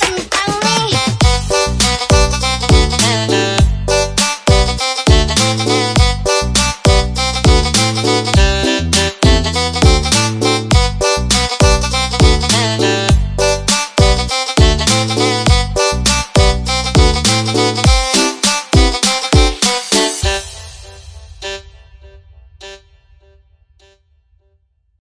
Shoot.